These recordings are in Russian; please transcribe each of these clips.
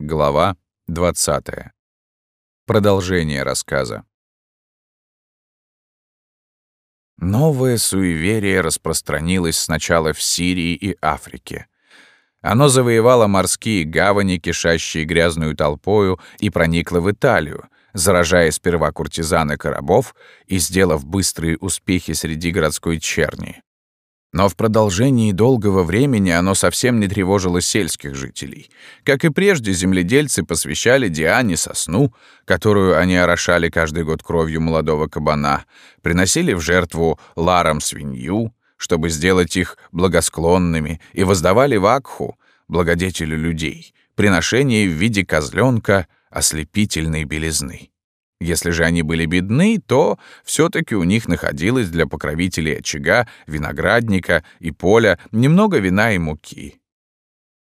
Глава 20. Продолжение рассказа. Новое суеверие распространилось сначала в Сирии и Африке. Оно завоевало морские гавани, кишащие грязную толпою, и проникло в Италию, заражая сперва куртизаны коробов и сделав быстрые успехи среди городской черни. Но в продолжении долгого времени оно совсем не тревожило сельских жителей. Как и прежде, земледельцы посвящали Диане сосну, которую они орошали каждый год кровью молодого кабана, приносили в жертву ларам свинью, чтобы сделать их благосклонными, и воздавали вакху, благодетелю людей, приношение в виде козленка ослепительной белизны. Если же они были бедны, то все-таки у них находилось для покровителей очага, виноградника и поля немного вина и муки.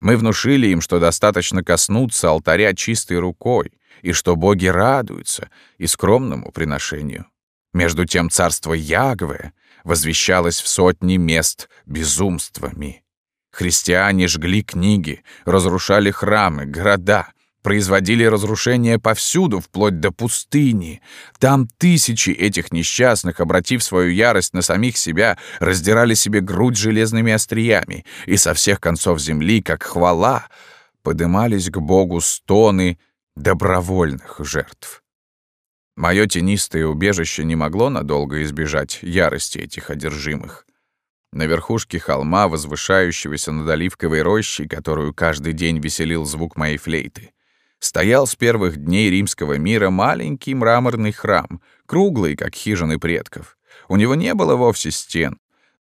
Мы внушили им, что достаточно коснуться алтаря чистой рукой, и что боги радуются и скромному приношению. Между тем царство Ягве возвещалось в сотни мест безумствами. Христиане жгли книги, разрушали храмы, города, производили разрушения повсюду, вплоть до пустыни. Там тысячи этих несчастных, обратив свою ярость на самих себя, раздирали себе грудь железными остриями, и со всех концов земли, как хвала, подымались к Богу стоны добровольных жертв. Мое тенистое убежище не могло надолго избежать ярости этих одержимых. На верхушке холма, возвышающегося над оливковой рощей, которую каждый день веселил звук моей флейты, стоял с первых дней римского мира маленький мраморный храм, круглый, как хижины предков. У него не было вовсе стен.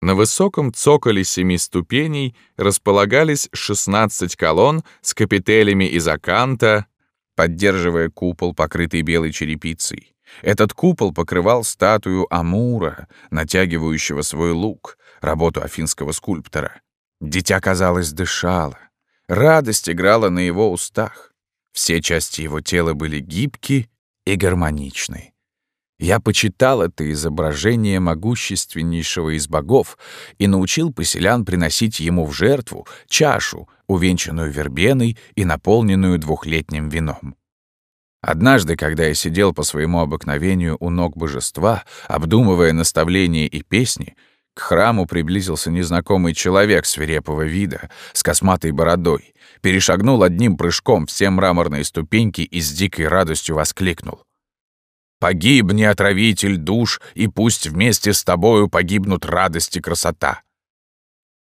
На высоком цоколе семи ступеней располагались 16 колонн с капителями из аканта, поддерживая купол, покрытый белой черепицей. Этот купол покрывал статую Амура, натягивающего свой лук, работу афинского скульптора. Дитя, казалось, дышало. Радость играла на его устах. Все части его тела были гибки и гармоничны. Я почитал это изображение могущественнейшего из богов и научил поселян приносить ему в жертву чашу, увенчанную вербеной и наполненную двухлетним вином. Однажды, когда я сидел по своему обыкновению у ног божества, обдумывая наставления и песни, к храму приблизился незнакомый человек свирепого вида, с косматой бородой, перешагнул одним прыжком все мраморные ступеньки и с дикой радостью воскликнул. «Погибни, отравитель душ, и пусть вместе с тобою погибнут радость и красота!»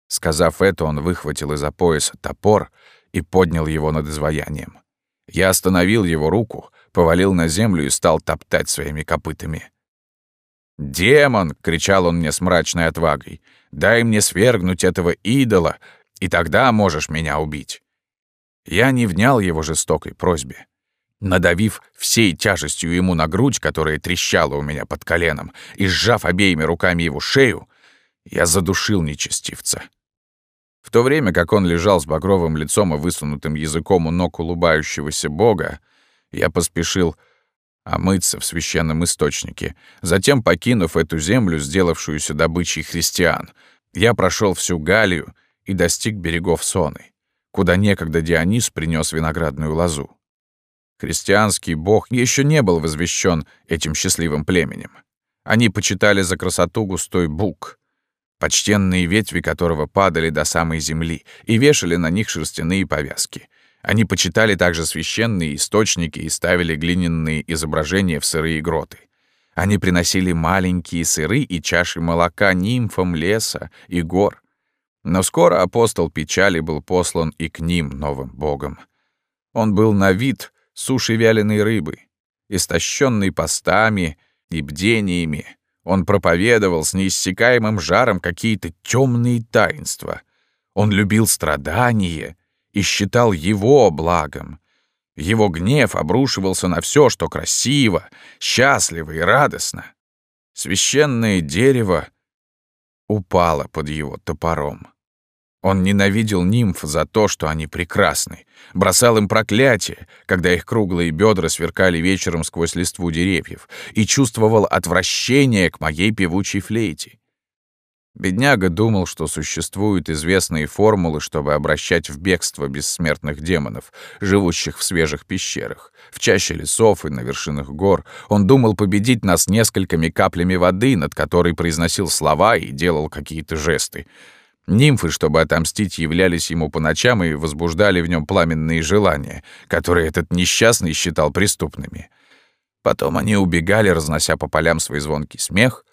Сказав это, он выхватил из-за пояса топор и поднял его над изваянием. Я остановил его руку, повалил на землю и стал топтать своими копытами. «Демон!» — кричал он мне с мрачной отвагой. «Дай мне свергнуть этого идола, и тогда можешь меня убить». Я не внял его жестокой просьбе. Надавив всей тяжестью ему на грудь, которая трещала у меня под коленом, и сжав обеими руками его шею, я задушил нечестивца. В то время как он лежал с багровым лицом и высунутым языком у ног улыбающегося бога, я поспешил омыться в священном источнике. Затем, покинув эту землю, сделавшуюся добычей христиан, я прошел всю Галию и достиг берегов Соны, куда некогда Дионис принес виноградную лозу. Христианский бог еще не был возвещен этим счастливым племенем. Они почитали за красоту густой бук, почтенные ветви которого падали до самой земли, и вешали на них шерстяные повязки — они почитали также священные источники и ставили глиняные изображения в сырые гроты. Они приносили маленькие сыры и чаши молока нимфам леса и гор. Но скоро апостол печали был послан и к ним, новым богом. Он был на вид суши вяленой рыбы, истощенный постами и бдениями. Он проповедовал с неиссякаемым жаром какие-то темные таинства. Он любил страдания и считал его благом. Его гнев обрушивался на все, что красиво, счастливо и радостно. Священное дерево упало под его топором. Он ненавидел нимф за то, что они прекрасны, бросал им проклятие, когда их круглые бедра сверкали вечером сквозь листву деревьев, и чувствовал отвращение к моей певучей флейте. Бедняга думал, что существуют известные формулы, чтобы обращать в бегство бессмертных демонов, живущих в свежих пещерах, в чаще лесов и на вершинах гор. Он думал победить нас несколькими каплями воды, над которой произносил слова и делал какие-то жесты. Нимфы, чтобы отомстить, являлись ему по ночам и возбуждали в нем пламенные желания, которые этот несчастный считал преступными. Потом они убегали, разнося по полям свой звонкий смех,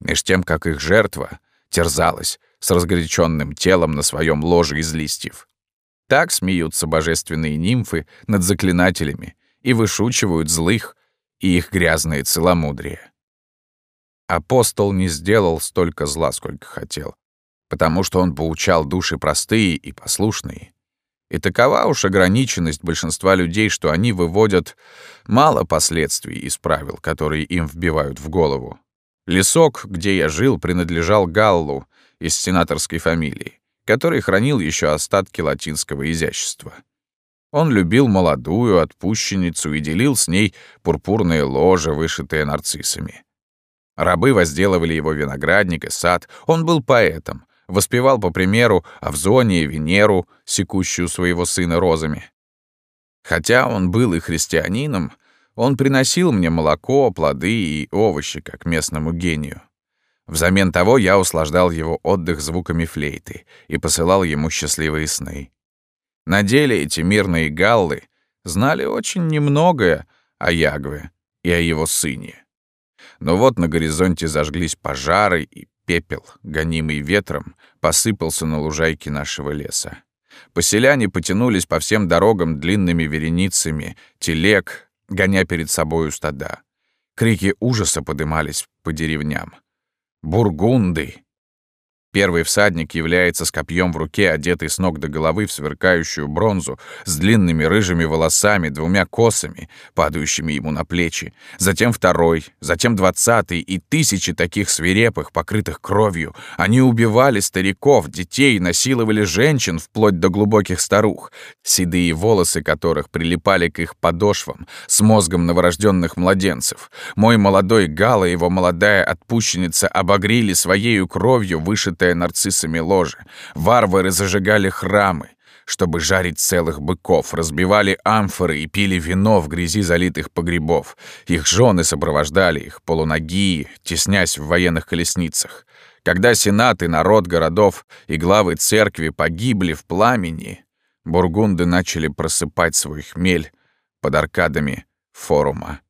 меж тем, как их жертва — терзалась с разгоряченным телом на своем ложе из листьев. Так смеются божественные нимфы над заклинателями и вышучивают злых и их грязные целомудрие. Апостол не сделал столько зла, сколько хотел, потому что он поучал души простые и послушные. И такова уж ограниченность большинства людей, что они выводят мало последствий из правил, которые им вбивают в голову. Лесок, где я жил, принадлежал Галлу из сенаторской фамилии, который хранил еще остатки латинского изящества. Он любил молодую отпущенницу и делил с ней пурпурные ложи, вышитые нарциссами. Рабы возделывали его виноградник и сад. Он был поэтом, воспевал, по примеру, Авзония Венеру, секущую своего сына розами. Хотя он был и христианином, он приносил мне молоко, плоды и овощи, как местному гению. Взамен того я услаждал его отдых звуками флейты и посылал ему счастливые сны. На деле эти мирные галлы знали очень немногое о Ягве и о его сыне. Но вот на горизонте зажглись пожары, и пепел, гонимый ветром, посыпался на лужайке нашего леса. Поселяне потянулись по всем дорогам длинными вереницами телег, гоня перед собою стада. Крики ужаса подымались по деревням. «Бургунды!» Первый всадник является с копьем в руке, одетый с ног до головы в сверкающую бронзу, с длинными рыжими волосами, двумя косами, падающими ему на плечи. Затем второй, затем двадцатый и тысячи таких свирепых, покрытых кровью. Они убивали стариков, детей, насиловали женщин вплоть до глубоких старух, седые волосы которых прилипали к их подошвам, с мозгом новорожденных младенцев. Мой молодой Гал и его молодая отпущенница обогрели своею кровью выше покрытое нарциссами ложе. Варвары зажигали храмы, чтобы жарить целых быков, разбивали амфоры и пили вино в грязи залитых погребов. Их жены сопровождали их, полуногие, теснясь в военных колесницах. Когда сенаты, народ городов и главы церкви погибли в пламени, бургунды начали просыпать свой хмель под аркадами форума.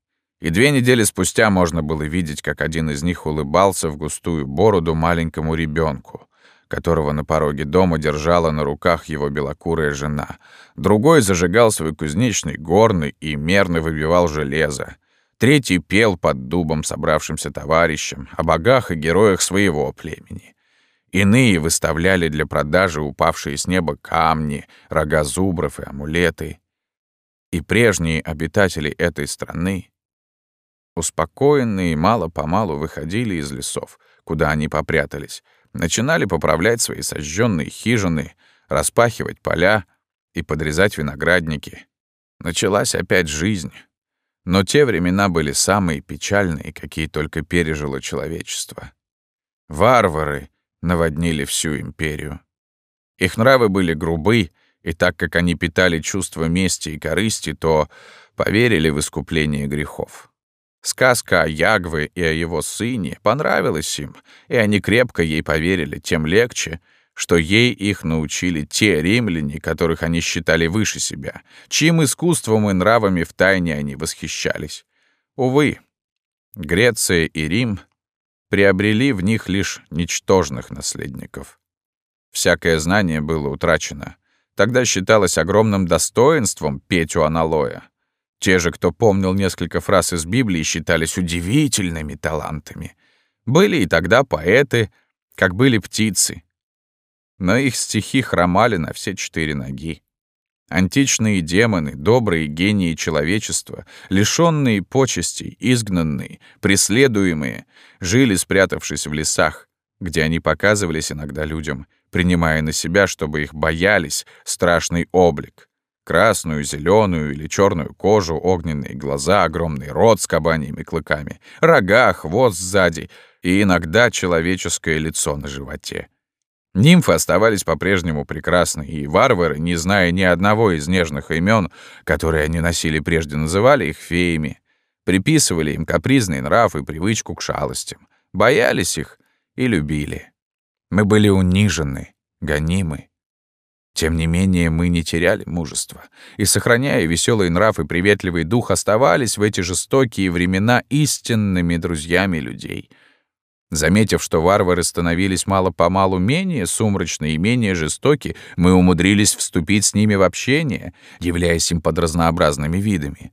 И две недели спустя можно было видеть, как один из них улыбался в густую бороду маленькому ребенку, которого на пороге дома держала на руках его белокурая жена. Другой зажигал свой кузнечный горный и мерно выбивал железо. Третий пел под дубом собравшимся товарищам о богах и героях своего племени. Иные выставляли для продажи упавшие с неба камни, рога зубров и амулеты. И прежние обитатели этой страны Успокоенные мало-помалу выходили из лесов, куда они попрятались, начинали поправлять свои сожженные хижины, распахивать поля и подрезать виноградники. Началась опять жизнь. Но те времена были самые печальные, какие только пережило человечество. Варвары наводнили всю империю. Их нравы были грубы, и так как они питали чувство мести и корысти, то поверили в искупление грехов. Сказка о Ягве и о его сыне понравилась им, и они крепко ей поверили, тем легче, что ей их научили те римляне, которых они считали выше себя, чьим искусством и нравами втайне они восхищались. Увы, Греция и Рим приобрели в них лишь ничтожных наследников. Всякое знание было утрачено. Тогда считалось огромным достоинством петь у аналоя. Те же, кто помнил несколько фраз из Библии, считались удивительными талантами. Были и тогда поэты, как были птицы. Но их стихи хромали на все четыре ноги. Античные демоны, добрые гении человечества, лишённые почестей, изгнанные, преследуемые, жили, спрятавшись в лесах, где они показывались иногда людям, принимая на себя, чтобы их боялись, страшный облик, Красную, зеленую или черную кожу, огненные глаза, огромный рот с кабаньими клыками, рога, хвост сзади и иногда человеческое лицо на животе. Нимфы оставались по-прежнему прекрасны, и варвары, не зная ни одного из нежных имен, которые они носили прежде, называли их феями, приписывали им капризный нрав и привычку к шалостям, боялись их и любили. Мы были унижены, гонимы. Тем не менее, мы не теряли мужества, и, сохраняя веселый нрав и приветливый дух, оставались в эти жестокие времена истинными друзьями людей — Заметив, что варвары становились мало-помалу менее сумрачны и менее жестоки, мы умудрились вступить с ними в общение, являясь им под разнообразными видами.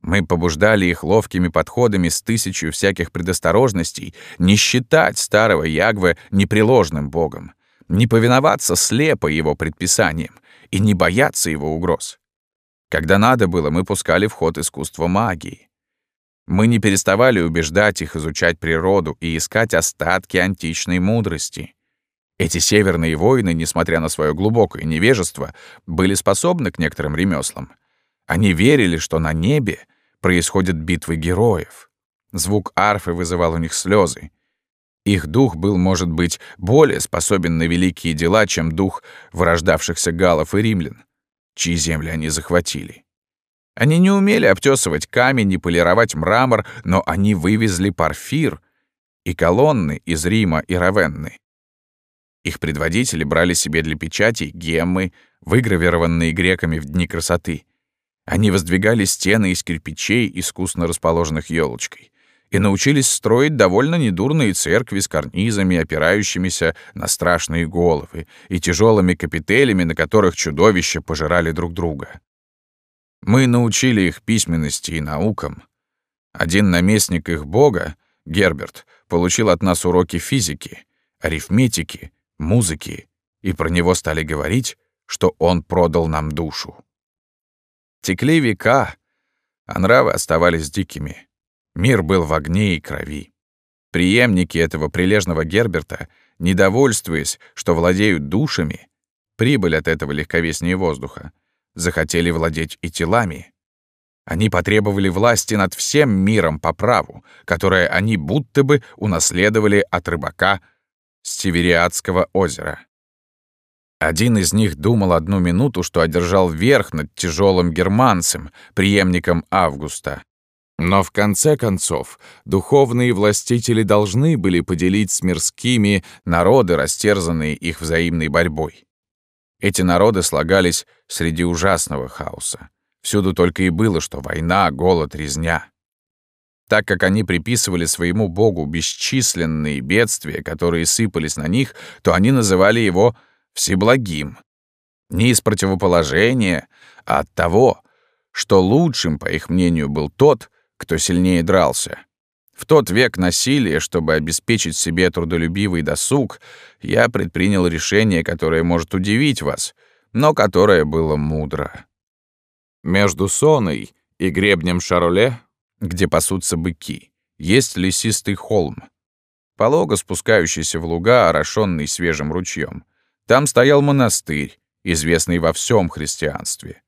Мы побуждали их ловкими подходами с тысячью всяких предосторожностей не считать старого Ягвы непреложным богом, не повиноваться слепо его предписаниям и не бояться его угроз. Когда надо было, мы пускали в ход искусство магии. Мы не переставали убеждать их изучать природу и искать остатки античной мудрости. Эти северные воины, несмотря на свое глубокое невежество, были способны к некоторым ремеслам. Они верили, что на небе происходят битвы героев. Звук арфы вызывал у них слезы. Их дух был, может быть, более способен на великие дела, чем дух вырождавшихся галлов и римлян, чьи земли они захватили. Они не умели обтесывать камень и полировать мрамор, но они вывезли парфир и колонны из Рима и Равенны. Их предводители брали себе для печати геммы, выгравированные греками в дни красоты. Они воздвигали стены из кирпичей, искусно расположенных елочкой, и научились строить довольно недурные церкви с карнизами, опирающимися на страшные головы, и тяжелыми капителями, на которых чудовища пожирали друг друга. Мы научили их письменности и наукам. Один наместник их бога, Герберт, получил от нас уроки физики, арифметики, музыки, и про него стали говорить, что он продал нам душу. Текли века, а нравы оставались дикими. Мир был в огне и крови. Приемники этого прилежного Герберта, недовольствуясь, что владеют душами, прибыль от этого легковеснее воздуха, захотели владеть и телами. Они потребовали власти над всем миром по праву, которое они будто бы унаследовали от рыбака с Севериадского озера. Один из них думал одну минуту, что одержал верх над тяжелым германцем, преемником Августа. Но в конце концов духовные властители должны были поделить с мирскими народы, растерзанные их взаимной борьбой. Эти народы слагались среди ужасного хаоса. Всюду только и было, что война, голод, резня. Так как они приписывали своему богу бесчисленные бедствия, которые сыпались на них, то они называли его Всеблагим. Не из противоположения, а от того, что лучшим, по их мнению, был тот, кто сильнее дрался. В тот век насилия, чтобы обеспечить себе трудолюбивый досуг, я предпринял решение, которое может удивить вас, но которое было мудро. Между Соной и гребнем Шароле, где пасутся быки, есть лесистый холм, полого спускающийся в луга, орошенный свежим ручьем. Там стоял монастырь, известный во всем христианстве.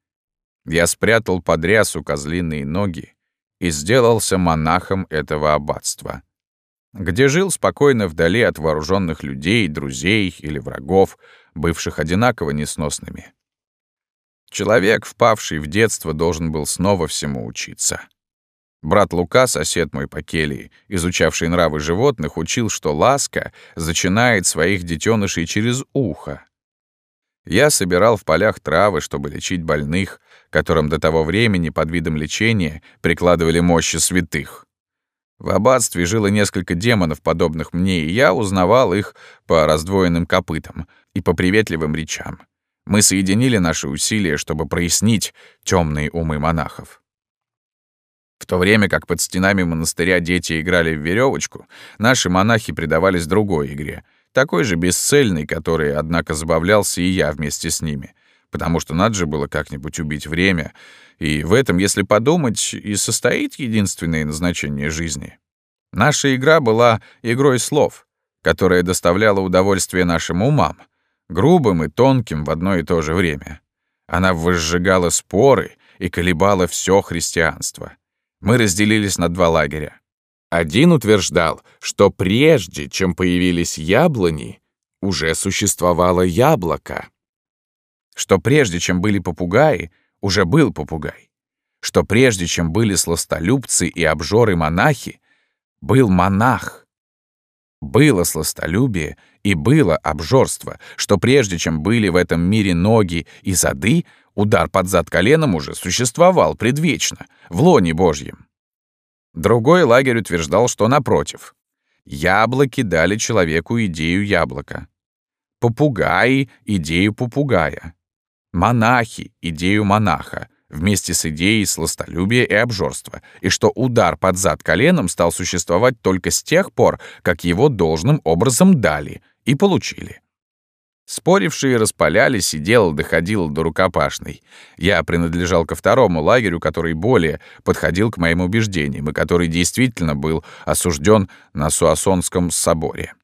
Я спрятал под рясу козлиные ноги, и сделался монахом этого аббатства, где жил спокойно вдали от вооруженных людей, друзей или врагов, бывших одинаково несносными. Человек, впавший в детство, должен был снова всему учиться. Брат Лука, сосед мой по келии, изучавший нравы животных, учил, что ласка зачинает своих детенышей через ухо. Я собирал в полях травы, чтобы лечить больных, которым до того времени под видом лечения прикладывали мощи святых. В аббатстве жило несколько демонов, подобных мне, и я узнавал их по раздвоенным копытам и по приветливым речам. Мы соединили наши усилия, чтобы прояснить темные умы монахов. В то время как под стенами монастыря дети играли в веревочку, наши монахи предавались другой игре, такой же бесцельной, которой, однако, забавлялся и я вместе с ними — потому что надо же было как-нибудь убить время, и в этом, если подумать, и состоит единственное назначение жизни. Наша игра была игрой слов, которая доставляла удовольствие нашим умам, грубым и тонким в одно и то же время. Она возжигала споры и колебала все христианство. Мы разделились на два лагеря. Один утверждал, что прежде, чем появились яблони, уже существовало яблоко. Что прежде, чем были попугаи, уже был попугай. Что прежде, чем были сластолюбцы и обжоры-монахи, был монах. Было сластолюбие и было обжорство, что прежде, чем были в этом мире ноги и зады, удар под зад коленом уже существовал предвечно, в лоне Божьем. Другой лагерь утверждал, что напротив. Яблоки дали человеку идею яблока. Попугаи — идею попугая. Монахи — идею монаха, вместе с идеей сластолюбия и обжорства, и что удар под зад коленом стал существовать только с тех пор, как его должным образом дали и получили. Спорившие распалялись, и дело доходило до рукопашной. Я принадлежал ко второму лагерю, который более подходил к моим убеждениям и который действительно был осужден на Суассонском соборе.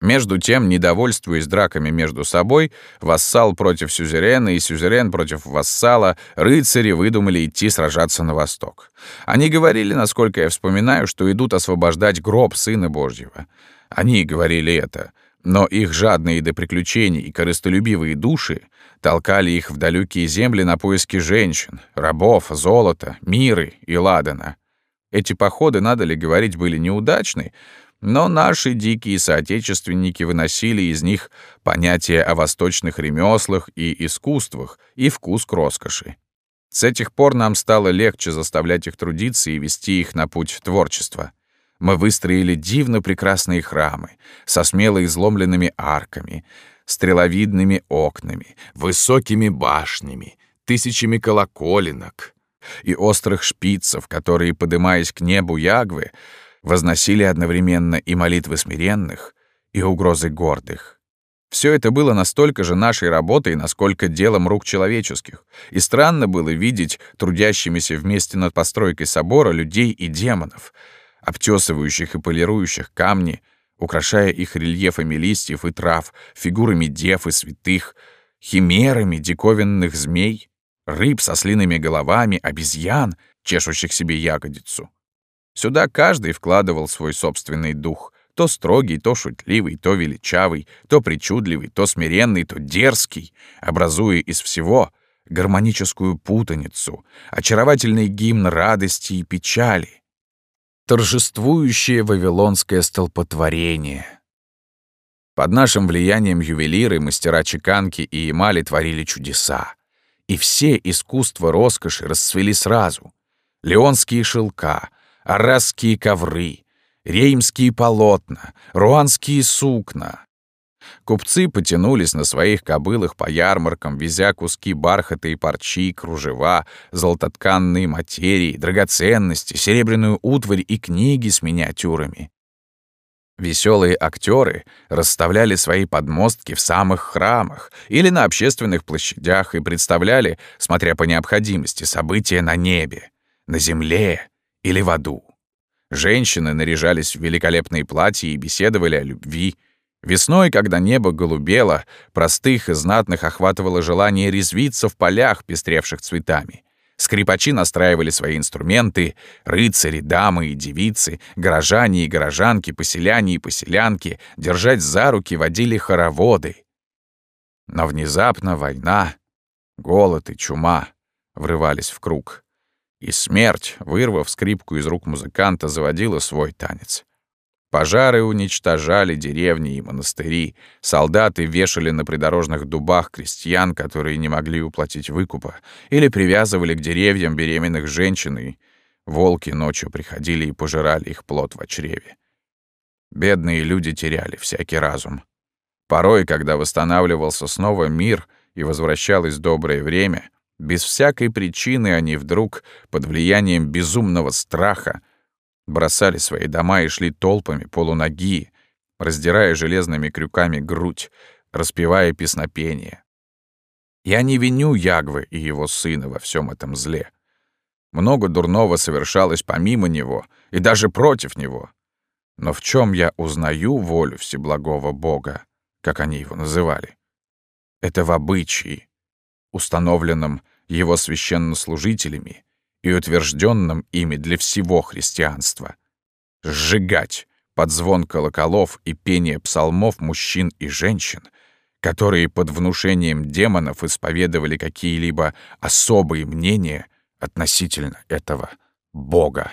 Между тем, недовольствуясь драками между собой, вассал против сюзерена и сюзерен против вассала, рыцари выдумали идти сражаться на восток. Они говорили, насколько я вспоминаю, что идут освобождать гроб Сына Божьего. Они говорили это — но их жадные до приключений и корыстолюбивые души толкали их в далекие земли на поиски женщин, рабов, золота, миры и ладана. Эти походы, надо ли говорить, были неудачны, но наши дикие соотечественники выносили из них понятия о восточных ремеслах и искусствах и вкус к роскоши. С этих пор нам стало легче заставлять их трудиться и вести их на путь творчества. Мы выстроили дивно прекрасные храмы со смело изломленными арками, стреловидными окнами, высокими башнями, тысячами колоколенок и острых шпицев, которые, подымаясь к небу Ягвы, возносили одновременно и молитвы смиренных, и угрозы гордых. Все это было настолько же нашей работой, насколько делом рук человеческих, и странно было видеть трудящимися вместе над постройкой собора людей и демонов — обтесывающих и полирующих камни, украшая их рельефами листьев и трав, фигурами дев и святых, химерами диковинных змей, рыб со слиными головами, обезьян, чешущих себе ягодицу. Сюда каждый вкладывал свой собственный дух, то строгий, то шутливый, то величавый, то причудливый, то смиренный, то дерзкий, образуя из всего гармоническую путаницу, очаровательный гимн радости и печали, торжествующее вавилонское столпотворение. Под нашим влиянием ювелиры, мастера чеканки и эмали творили чудеса. И все искусства роскоши расцвели сразу. Леонские шелка, арасские ковры, реймские полотна, руанские сукна, Купцы потянулись на своих кобылах по ярмаркам, везя куски бархата и парчи, кружева, золототканные материи, драгоценности, серебряную утварь и книги с миниатюрами. Веселые актеры расставляли свои подмостки в самых храмах или на общественных площадях и представляли, смотря по необходимости, события на небе, на земле или в аду. Женщины наряжались в великолепные платья и беседовали о любви, Весной, когда небо голубело, простых и знатных охватывало желание резвиться в полях, пестревших цветами. Скрипачи настраивали свои инструменты, рыцари, дамы и девицы, горожане и горожанки, поселяне и поселянки, держать за руки водили хороводы. Но внезапно война, голод и чума врывались в круг. И смерть, вырвав скрипку из рук музыканта, заводила свой танец. Пожары уничтожали деревни и монастыри, солдаты вешали на придорожных дубах крестьян, которые не могли уплатить выкупа, или привязывали к деревьям беременных женщин, и волки ночью приходили и пожирали их плод в чреве. Бедные люди теряли всякий разум. Порой, когда восстанавливался снова мир и возвращалось доброе время, без всякой причины они вдруг, под влиянием безумного страха, бросали свои дома и шли толпами полуноги, раздирая железными крюками грудь, распевая песнопение. Я не виню Ягвы и его сына во всем этом зле. Много дурного совершалось помимо него и даже против него. Но в чем я узнаю волю Всеблагого Бога, как они его называли? Это в обычаи, установленном его священнослужителями и утвержденном ими для всего христианства. Сжигать под звон колоколов и пение псалмов мужчин и женщин, которые под внушением демонов исповедовали какие-либо особые мнения относительно этого Бога.